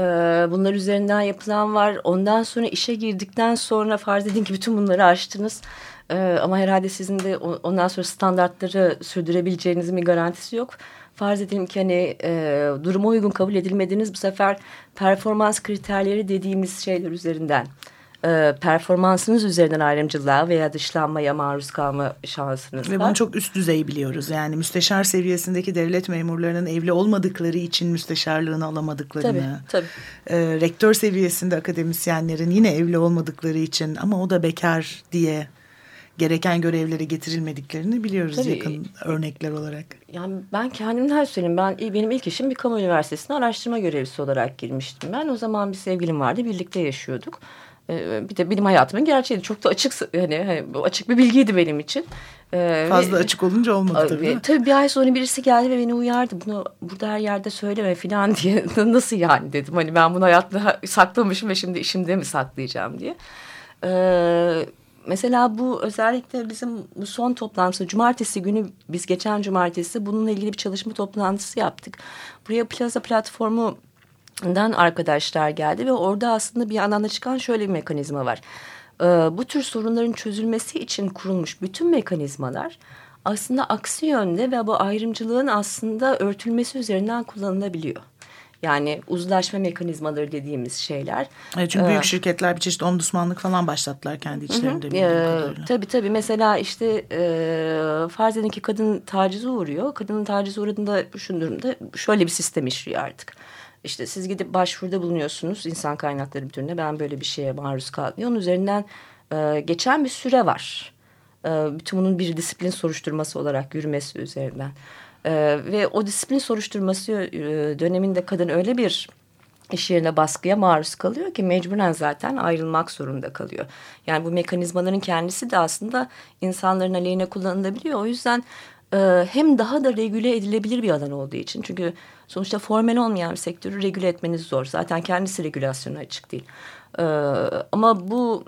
bunlar üzerinden yapılan var. Ondan sonra işe girdikten sonra farz edin ki bütün bunları aştınız. E, ama herhalde sizin de ondan sonra standartları sürdürebileceğinizin bir garantisi yok. Farz edelim ki hani e, duruma uygun kabul edilmediniz bu sefer performans kriterleri dediğimiz şeyler üzerinden e, performansınız üzerinden ayrımcılığa veya dışlanmaya maruz kalma şansınız
Ve
var.
bunu çok üst düzey biliyoruz. Yani müsteşar seviyesindeki devlet memurlarının evli olmadıkları için müsteşarlığını alamadıklarını.
Tabii, tabii.
E, rektör seviyesinde akademisyenlerin yine evli olmadıkları için ama o da bekar diye gereken görevlere getirilmediklerini biliyoruz
Tabii.
yakın örnekler olarak.
Yani ben kendimden söyleyeyim. Ben benim ilk işim bir kamu üniversitesine araştırma görevlisi olarak girmiştim. Ben o zaman bir sevgilim vardı. Birlikte yaşıyorduk. Ee, bir de benim hayatımın gerçeğiydi. Çok da açık hani, hani açık bir bilgiydi benim için.
Ee, Fazla ve, açık olunca olmadı tabii.
E, tabii bir ay sonra birisi geldi ve beni uyardı. Bunu burada her yerde söyleme falan diye. Nasıl yani dedim. Hani ben bunu hayatta saklamışım ve şimdi işimde mi saklayacağım diye. Ee, mesela bu özellikle bizim bu son toplantısı cumartesi günü biz geçen cumartesi bununla ilgili bir çalışma toplantısı yaptık. Buraya Plaza platformu dan arkadaşlar geldi ve orada aslında bir yandan da çıkan şöyle bir mekanizma var. Ee, bu tür sorunların çözülmesi için kurulmuş bütün mekanizmalar aslında aksi yönde ve bu ayrımcılığın aslında örtülmesi üzerinden kullanılabiliyor. Yani uzlaşma mekanizmaları dediğimiz şeyler.
Evet, çünkü büyük ee, şirketler bir çeşit omdusmanlık falan başlattılar kendi içlerinde.
Hı hı. E, tabii tabii mesela işte e, farz edin ki kadın tacize uğruyor. Kadının tacize uğradığında şu durumda şöyle bir sistem işliyor artık. İşte siz gidip başvuruda bulunuyorsunuz insan kaynakları müdürüne ben böyle bir şeye maruz kaldım. Onun üzerinden e, geçen bir süre var. E, bütün bunun bir disiplin soruşturması olarak yürümesi üzerinden. E, ve o disiplin soruşturması e, döneminde kadın öyle bir iş yerine baskıya maruz kalıyor ki mecburen zaten ayrılmak zorunda kalıyor. Yani bu mekanizmaların kendisi de aslında insanların aleyhine kullanılabiliyor. O yüzden e, hem daha da regüle edilebilir bir alan olduğu için. Çünkü sonuçta formel olmayan bir sektörü regüle etmeniz zor. Zaten kendisi regülasyona açık değil. E, ama bu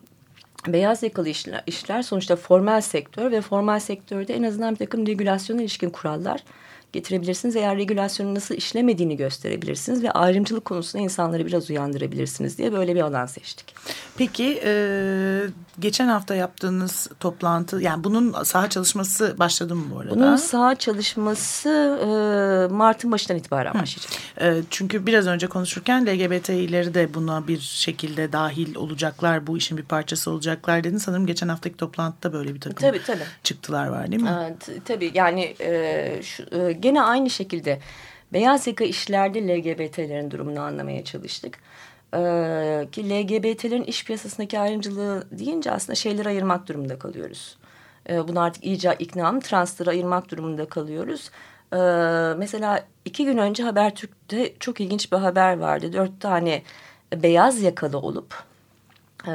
beyaz yakalı işler, işler sonuçta formel sektör ve formal sektörde en azından bir takım regülasyona ilişkin kurallar getirebilirsiniz. Eğer regülasyonun nasıl işlemediğini gösterebilirsiniz ve ayrımcılık konusunda insanları biraz uyandırabilirsiniz diye böyle bir alan seçtik.
Peki e, geçen hafta yaptığınız toplantı yani bunun saha çalışması başladı mı bu arada?
Bunun saha çalışması e, Mart'ın başından itibaren başlayacak.
E, çünkü biraz önce konuşurken LGBTİ'leri de buna bir şekilde dahil olacaklar, bu işin bir parçası olacaklar dedin. Sanırım geçen haftaki toplantıda böyle bir takım
tabii, tabii.
çıktılar var değil mi?
E, tabii yani e, şu, e, gene aynı şekilde beyaz yaka işlerde LGBT'lerin durumunu anlamaya çalıştık. Ee, ki LGBT'lerin iş piyasasındaki ayrımcılığı deyince aslında şeyleri ayırmak durumunda kalıyoruz. Ee, bunu artık iyice iknam, transları ayırmak durumunda kalıyoruz. Ee, mesela iki gün önce Habertürk'te çok ilginç bir haber vardı. Dört tane beyaz yakalı olup e,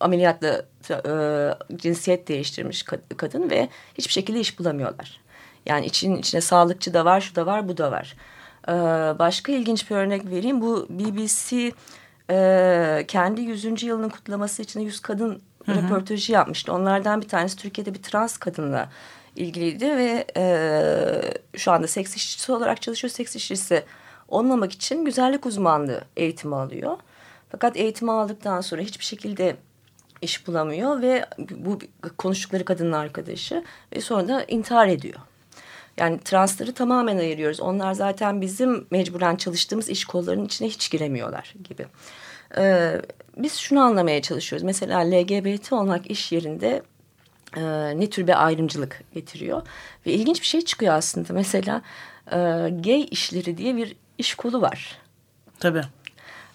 ameliyatla e, cinsiyet değiştirmiş kadın ve hiçbir şekilde iş bulamıyorlar. Yani için içine sağlıkçı da var, şu da var, bu da var. Ee, başka ilginç bir örnek vereyim. Bu BBC e, kendi 100. yılının kutlaması için 100 kadın hı hı. röportajı yapmıştı. Onlardan bir tanesi Türkiye'de bir trans kadınla ilgiliydi ve e, şu anda seks işçisi olarak çalışıyor. Seks işçisi olmamak için güzellik uzmanlığı eğitimi alıyor. Fakat eğitimi aldıktan sonra hiçbir şekilde iş bulamıyor ve bu konuştukları kadının arkadaşı ve sonra da intihar ediyor. Yani transları tamamen ayırıyoruz. Onlar zaten bizim mecburen çalıştığımız iş kollarının içine hiç giremiyorlar gibi. E, biz şunu anlamaya çalışıyoruz. Mesela LGBT olmak iş yerinde e, ne tür bir ayrımcılık getiriyor. Ve ilginç bir şey çıkıyor aslında. Mesela e, gay işleri diye bir iş kolu var.
Tabii.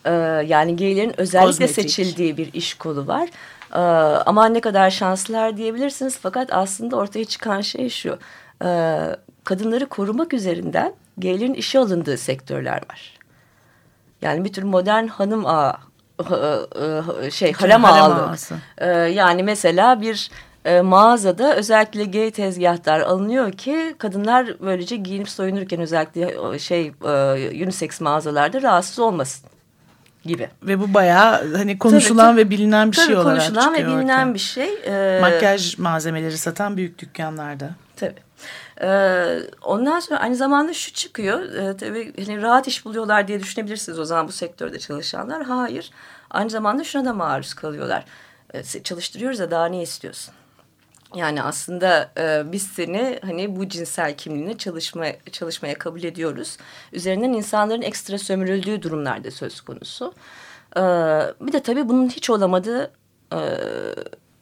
E, yani gaylerin özellikle
Kozmetik.
seçildiği bir iş kolu var. E, aman ne kadar şanslılar diyebilirsiniz. Fakat aslında ortaya çıkan şey şu. E, kadınları korumak üzerinden gaylerin işe alındığı sektörler var. Yani bir tür modern hanım ağı şey harem
ağası.
Ee, yani mesela bir e, mağazada özellikle gay tezgahlar alınıyor ki kadınlar böylece giyinip soyunurken özellikle e, şey e, unisex mağazalarda rahatsız olmasın gibi.
Ve bu bayağı hani konuşulan
Tabii,
ve bilinen bir
Tabii
şey olarak
konuşulan ve bilinen
ortaya.
bir şey. Ee,
Makyaj malzemeleri satan büyük dükkanlarda.
Tabii. Ee, ondan sonra aynı zamanda şu çıkıyor. Ee, tabii hani rahat iş buluyorlar diye düşünebilirsiniz o zaman bu sektörde çalışanlar. Hayır. Aynı zamanda şuna da maruz kalıyorlar. Ee, çalıştırıyoruz da daha ne istiyorsun? Yani aslında e, biz seni hani bu cinsel kimliğini çalışma, çalışmaya kabul ediyoruz. Üzerinden insanların ekstra sömürüldüğü durumlarda söz konusu. Ee, bir de tabii bunun hiç olamadığı e,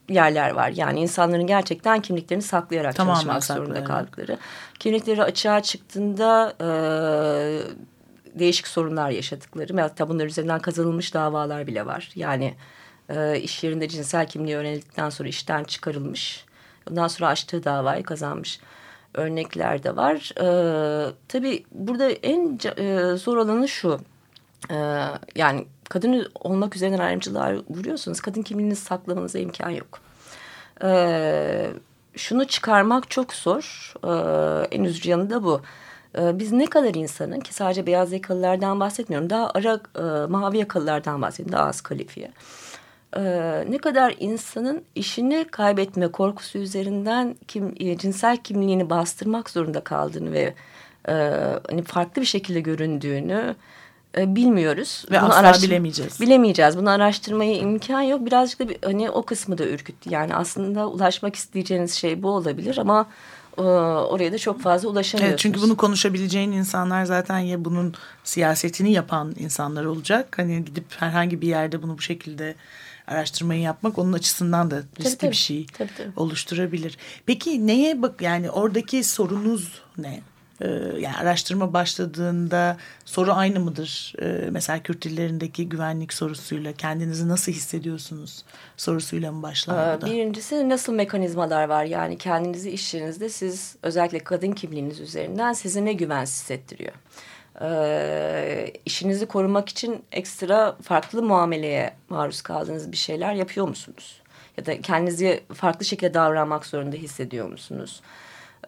yerler var. Yani insanların gerçekten kimliklerini saklayarak
Tamamen
çalışmak
saklayarak.
zorunda kaldıkları. Kimlikleri açığa çıktığında e, değişik sorunlar yaşadıkları hatta bunlar üzerinden kazanılmış davalar bile var. Yani e, iş yerinde cinsel kimliği öğrenildikten sonra işten çıkarılmış. Ondan sonra açtığı davayı kazanmış örnekler de var. E, tabii burada en e, zor olanı şu. E, yani kadın olmak üzerinden ayrımcılığa vuruyorsunuz. Kadın kimliğinizi saklamanıza imkan yok. E, şunu çıkarmak çok zor. E, en üzücü yanı da bu. E, biz ne kadar insanın ki sadece beyaz yakalılardan bahsetmiyorum. Daha ara e, mavi yakalılardan bahsediyorum. Daha az kalifiye. E, ne kadar insanın işini kaybetme korkusu üzerinden kim, e, cinsel kimliğini bastırmak zorunda kaldığını ve e, hani farklı bir şekilde göründüğünü e, bilmiyoruz.
Ve
Bunu
asla bilemeyeceğiz.
Bilemeyeceğiz. Bunu araştırmaya imkan yok. Birazcık da bir, hani o kısmı da ürküttü. Yani aslında ulaşmak isteyeceğiniz şey bu olabilir ama e, oraya da çok fazla ulaşamıyorsunuz.
Evet, çünkü bunu konuşabileceğin insanlar zaten ya bunun siyasetini yapan insanlar olacak. Hani gidip herhangi bir yerde bunu bu şekilde araştırmayı yapmak onun açısından da riskli
tabii.
bir şey
Tabii, tabii.
oluşturabilir. Peki neye bak yani oradaki sorunuz ne? Ee, yani araştırma başladığında soru aynı mıdır? Ee, mesela Kürt dillerindeki güvenlik sorusuyla kendinizi nasıl hissediyorsunuz sorusuyla mı başlar bu
Ee? Birincisi nasıl mekanizmalar var? Yani kendinizi iş yerinizde siz özellikle kadın kimliğiniz üzerinden size ne güvensiz hissettiriyor? Ee, işinizi korumak için ekstra farklı muameleye maruz kaldığınız bir şeyler yapıyor musunuz? Ya da kendinizi farklı şekilde davranmak zorunda hissediyor musunuz?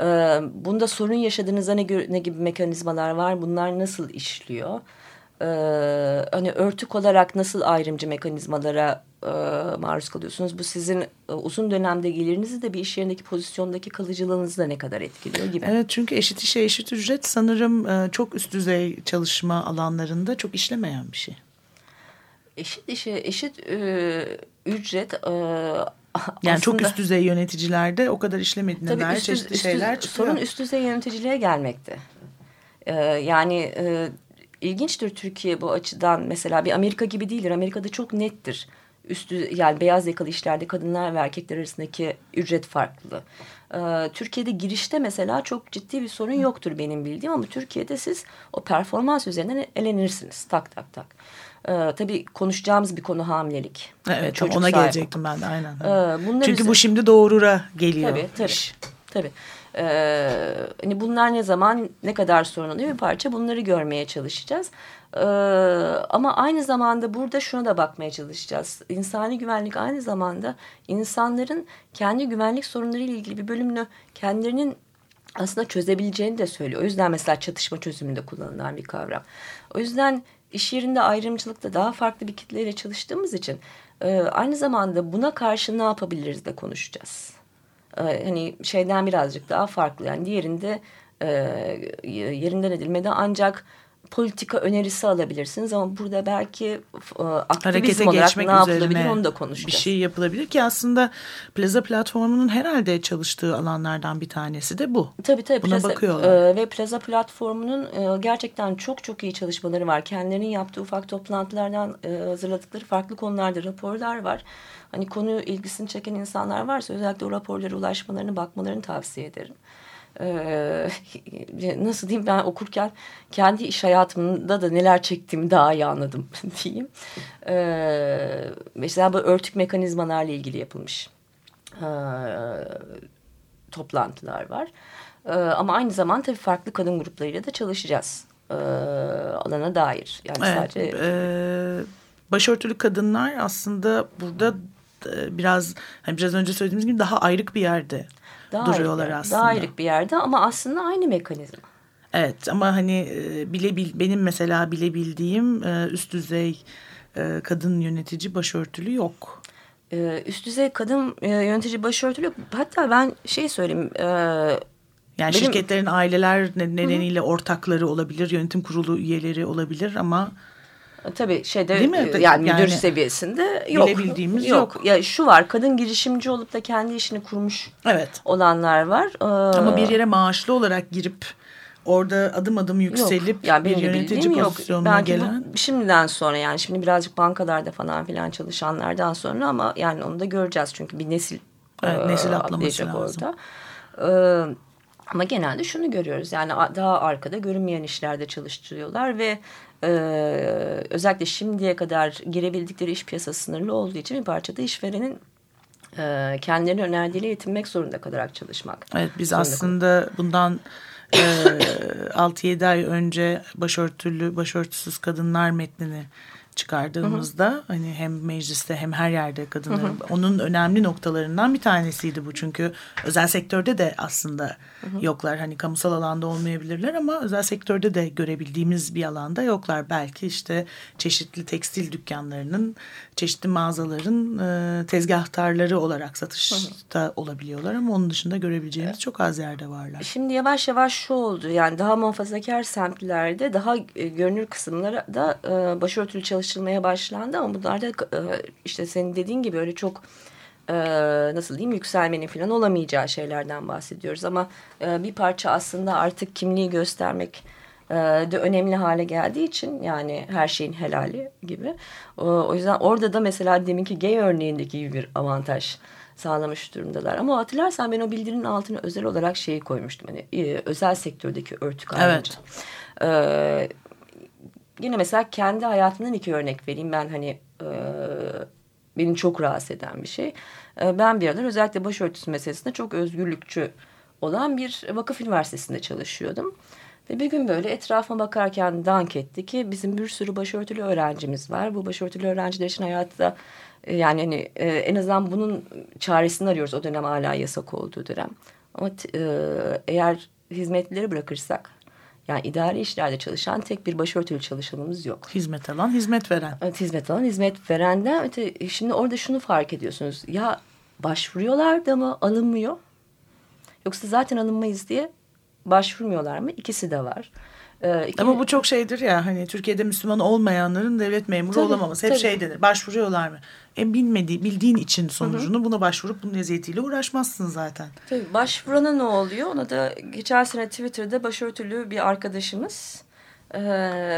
Ee, bunda sorun yaşadığınızda ne, ne gibi mekanizmalar var? Bunlar nasıl işliyor? Ee, hani örtük olarak nasıl ayrımcı mekanizmalara e, maruz kalıyorsunuz? Bu sizin e, uzun dönemde gelirinizi de bir iş yerindeki pozisyondaki kalıcılığınızı da ne kadar etkiliyor gibi.
Evet çünkü eşit işe eşit ücret sanırım e, çok üst düzey çalışma alanlarında çok işlemeyen bir şey.
Eşit işe eşit e, ücret e,
Yani çok üst düzey yöneticilerde o kadar işlemediğine
Tabii
dair
üst,
çeşitli
üst-
şeyler çıkıyor.
sorun üst düzey yöneticiliğe gelmekte. Ee, yani e, ilginçtir Türkiye bu açıdan. Mesela bir Amerika gibi değildir. Amerika'da çok nettir. Üstü yani beyaz yakalı işlerde kadınlar ve erkekler arasındaki ücret farklı. Ee, Türkiye'de girişte mesela çok ciddi bir sorun yoktur benim bildiğim ama Türkiye'de siz o performans üzerinden elenirsiniz tak tak tak. Ee, tabii konuşacağımız bir konu hamilelik.
Evet tam
Çocuk
ona
sahibi.
gelecektim ben de aynen.
Ee, bunlar
Çünkü
üzer-
bu şimdi doğurura geliyor.
Tabii tabii.
iş.
Tabii. Ee, hani bunlar ne zaman ne kadar sorun oluyor bir parça bunları görmeye çalışacağız. Ee, ama aynı zamanda burada şuna da bakmaya çalışacağız. İnsani güvenlik aynı zamanda insanların kendi güvenlik sorunları ile ilgili bir bölümünü kendilerinin aslında çözebileceğini de söylüyor. O yüzden mesela çatışma çözümünde kullanılan bir kavram. O yüzden iş yerinde ayrımcılıkta daha farklı bir kitleyle çalıştığımız için e, aynı zamanda buna karşı ne yapabiliriz de konuşacağız. E, hani şeyden birazcık daha farklı. Yani diğerinde e, yerinden edilmede ancak politika önerisi alabilirsiniz ama burada belki e, aktivizm olarak
geçmek
ne yapılabilir onu da konuşacağız.
bir şey yapılabilir ki aslında Plaza platformunun herhalde çalıştığı alanlardan bir tanesi de bu.
Tabii tabii.
Buna
Plaza,
bakıyorlar.
e, ve Plaza platformunun e, gerçekten çok çok iyi çalışmaları var. Kendilerinin yaptığı ufak toplantılardan e, hazırladıkları farklı konularda raporlar var. Hani konuyu ilgisini çeken insanlar varsa özellikle o raporlara ulaşmalarını, bakmalarını tavsiye ederim. Nasıl diyeyim ben okurken kendi iş hayatımda da neler çektiğimi daha iyi anladım diyeyim. Mesela bu örtük mekanizmalarla ilgili yapılmış toplantılar var. Ama aynı zaman tabii farklı kadın gruplarıyla da çalışacağız alana dair. Yani
Evet,
sadece
e, başörtülü kadınlar aslında burada biraz hani biraz önce söylediğimiz gibi daha ayrık bir yerde
daha
duruyorlar
ayrı,
aslında.
Daha ayrık bir yerde ama aslında aynı mekanizma.
Evet ama hani e, bile bil, benim mesela bilebildiğim e, üst düzey e, kadın yönetici başörtülü yok.
Üst düzey kadın e, yönetici başörtülü yok. Hatta ben şey söyleyeyim. E,
Yani
Benim-
şirketlerin aileler ne- nedeniyle ortakları olabilir, yönetim kurulu üyeleri olabilir ama
tabii şeyde
Değil mi?
e, yani müdür
Yani
seviyesinde yok.
bilebildiğimiz yok.
Ya şu var kadın girişimci olup da kendi işini kurmuş
evet.
olanlar var. Ee,
Ama bir yere maaşlı olarak girip orada adım adım yükselip
Yok. Yani
bir yönetici
yok.
pozisyonuna
Belki bu
gelen
şimdiden sonra yani şimdi birazcık bankalarda falan filan çalışanlardan sonra ama yani onu da göreceğiz çünkü bir nesil
Evet,
e,
nesil atlaması lazım.
orada. Ee, ama genelde şunu görüyoruz yani daha arkada görünmeyen işlerde çalıştırıyorlar ve e, özellikle şimdiye kadar girebildikleri iş piyasası sınırlı olduğu için bir parçada işverenin e, kendilerine önerdiğiyle yetinmek zorunda kalarak çalışmak.
Evet biz aslında bundan e, 6-7 ay önce başörtülü, başörtüsüz kadınlar metnini çıkardığımızda hani hem mecliste hem her yerde kadınların onun önemli noktalarından bir tanesiydi bu. Çünkü özel sektörde de aslında yoklar. Hani kamusal alanda olmayabilirler ama özel sektörde de görebildiğimiz bir alanda yoklar. Belki işte çeşitli tekstil dükkanlarının çeşitli mağazaların e, tezgahtarları olarak satışta olabiliyorlar ama onun dışında görebileceğimiz çok az yerde varlar.
Şimdi yavaş yavaş şu oldu. Yani daha muhafazakar semtlerde daha e, görünür kısımlara da e, başörtülü çalışılmaya başlandı ama bunlar da e, işte senin dediğin gibi öyle çok e, nasıl diyeyim yükselmenin falan olamayacağı şeylerden bahsediyoruz. Ama e, bir parça aslında artık kimliği göstermek de önemli hale geldiği için yani her şeyin helali gibi. O, yüzden orada da mesela deminki gay örneğindeki gibi bir avantaj sağlamış durumdalar. Ama hatırlarsan ben o bildirinin altına özel olarak şeyi koymuştum. Hani e, özel sektördeki örtük ayrıca. Ee, yine mesela kendi hayatımdan iki örnek vereyim. Ben hani e, beni çok rahatsız eden bir şey. E, ben bir aralar özellikle başörtüsü meselesinde çok özgürlükçü olan bir vakıf üniversitesinde çalışıyordum. Ve bir gün böyle etrafıma bakarken dank etti ki bizim bir sürü başörtülü öğrencimiz var. Bu başörtülü öğrenciler için hayatta e, yani hani e, en azından bunun çaresini arıyoruz. O dönem hala yasak olduğu dönem. Ama e, eğer hizmetleri bırakırsak yani idari işlerde çalışan tek bir başörtülü çalışanımız yok.
Hizmet alan, hizmet veren.
Evet, hizmet alan, hizmet verenden öte şimdi orada şunu fark ediyorsunuz. Ya başvuruyorlar da mı alınmıyor? Yoksa zaten alınmayız diye başvurmuyorlar mı? İkisi de var. Ee, iki-
Ama bu çok şeydir ya hani Türkiye'de Müslüman olmayanların devlet memuru
Tabii,
olamaması. Hep
tabii.
şey denir başvuruyorlar mı? E bilmediği, bildiğin için sonucunu buna başvurup bunun eziyetiyle uğraşmazsın zaten.
Tabii başvurana ne oluyor? Ona da geçen sene Twitter'da başörtülü bir arkadaşımız e,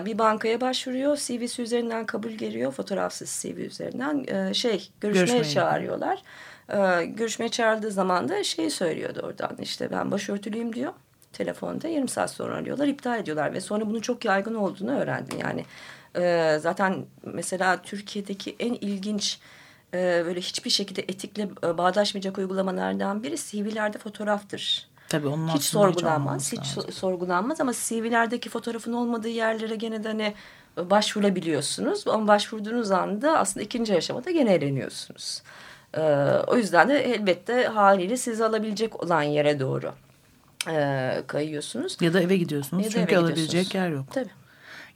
bir bankaya başvuruyor. CV'si üzerinden kabul geliyor. Fotoğrafsız CV üzerinden e, şey görüşmeye
Görüşmeye.
çağırıyorlar. E, görüşmeye çağrıldığı zaman da şey söylüyordu oradan işte ben başörtülüyüm diyor. Telefonda yarım saat sonra arıyorlar iptal ediyorlar ve sonra bunun çok yaygın olduğunu öğrendim yani. E, zaten mesela Türkiye'deki en ilginç e, böyle hiçbir şekilde etikle e, bağdaşmayacak uygulamalardan biri CV'lerde fotoğraftır.
Tabii onun
Hiç sorgulanmaz, hiç
lazım.
so- sorgulanmaz ama CV'lerdeki fotoğrafın olmadığı yerlere gene de hani e, başvurabiliyorsunuz. Ama başvurduğunuz anda aslında ikinci aşamada gene eleniyorsunuz. E, o yüzden de elbette haliyle sizi alabilecek olan yere doğru e, kayıyorsunuz.
Ya da eve gidiyorsunuz
Ya da
çünkü
eve
alabilecek yer yok.
Tabii.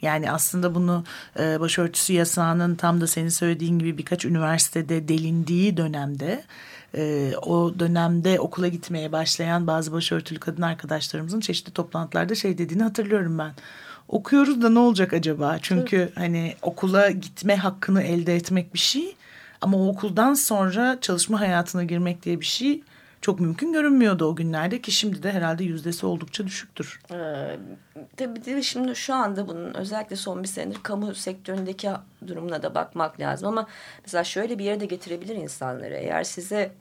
Yani aslında bunu e, başörtüsü yasağının tam da senin söylediğin gibi birkaç üniversitede delindiği dönemde e, o dönemde okula gitmeye başlayan bazı başörtülü kadın arkadaşlarımızın çeşitli toplantılarda şey dediğini hatırlıyorum ben. okuyoruz da ne olacak acaba? Çünkü Tabii. hani okula gitme hakkını elde etmek bir şey ama okuldan sonra çalışma hayatına girmek diye bir şey çok mümkün görünmüyordu o günlerde ki şimdi de herhalde yüzdesi oldukça düşüktür.
Ee, tabii de şimdi şu anda bunun özellikle son bir senedir kamu sektöründeki durumuna da bakmak lazım ama mesela şöyle bir yere de getirebilir insanları. Eğer size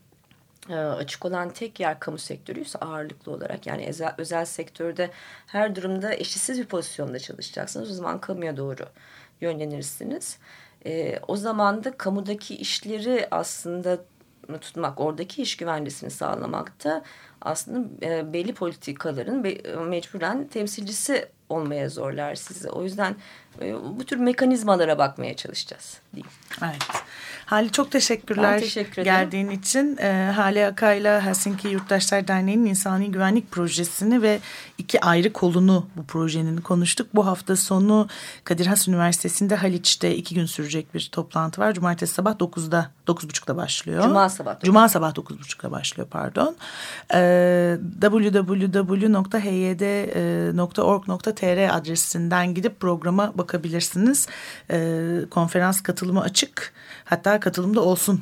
e, açık olan tek yer kamu sektörüyse ağırlıklı olarak yani özel, özel sektörde her durumda eşitsiz bir pozisyonda çalışacaksınız. O zaman kamuya doğru yönlenirsiniz. E, o zaman da kamudaki işleri aslında tutmak, oradaki iş güvenlisini sağlamakta aslında e, belli politikaların mecburen temsilcisi olmaya zorlar sizi. O yüzden e, bu tür mekanizmalara bakmaya çalışacağız. Diyeyim.
Evet. Hali çok teşekkürler ben teşekkür geldiğin için. E, Hale Akay'la Helsinki Yurttaşlar Derneği'nin İnsani Güvenlik Projesi'ni ve iki ayrı kolunu bu projenin konuştuk. Bu hafta sonu Kadir Has Üniversitesi'nde Haliç'te iki gün sürecek bir toplantı var. Cumartesi sabah 9'da, 9.30'da başlıyor.
Cuma sabah.
Cuma sabah 9.30'da başlıyor pardon. E, www.hyd.org.tr adresinden gidip programa bakabilirsiniz. E, konferans katılımı açık. Hatta katılımda olsun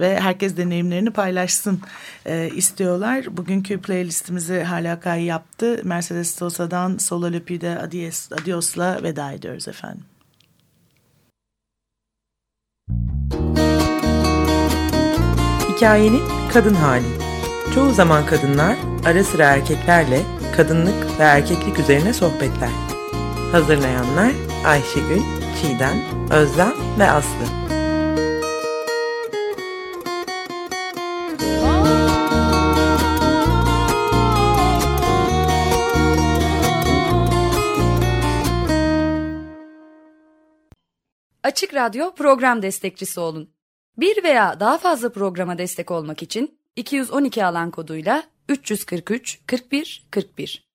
ve herkes deneyimlerini paylaşsın e, istiyorlar. Bugünkü playlistimizi Halakay yaptı. Mercedes Sosa'dan Solo Lupide Adios, Adios'la veda ediyoruz efendim.
Hikayenin kadın hali. Çoğu zaman kadınlar ara sıra erkeklerle kadınlık ve erkeklik üzerine sohbetler. Hazırlayanlar Ayşegül, Çiğdem, Özlem ve Aslı.
Açık Radyo program destekçisi olun. Bir veya daha fazla programa destek olmak için 212 alan koduyla 343 41 41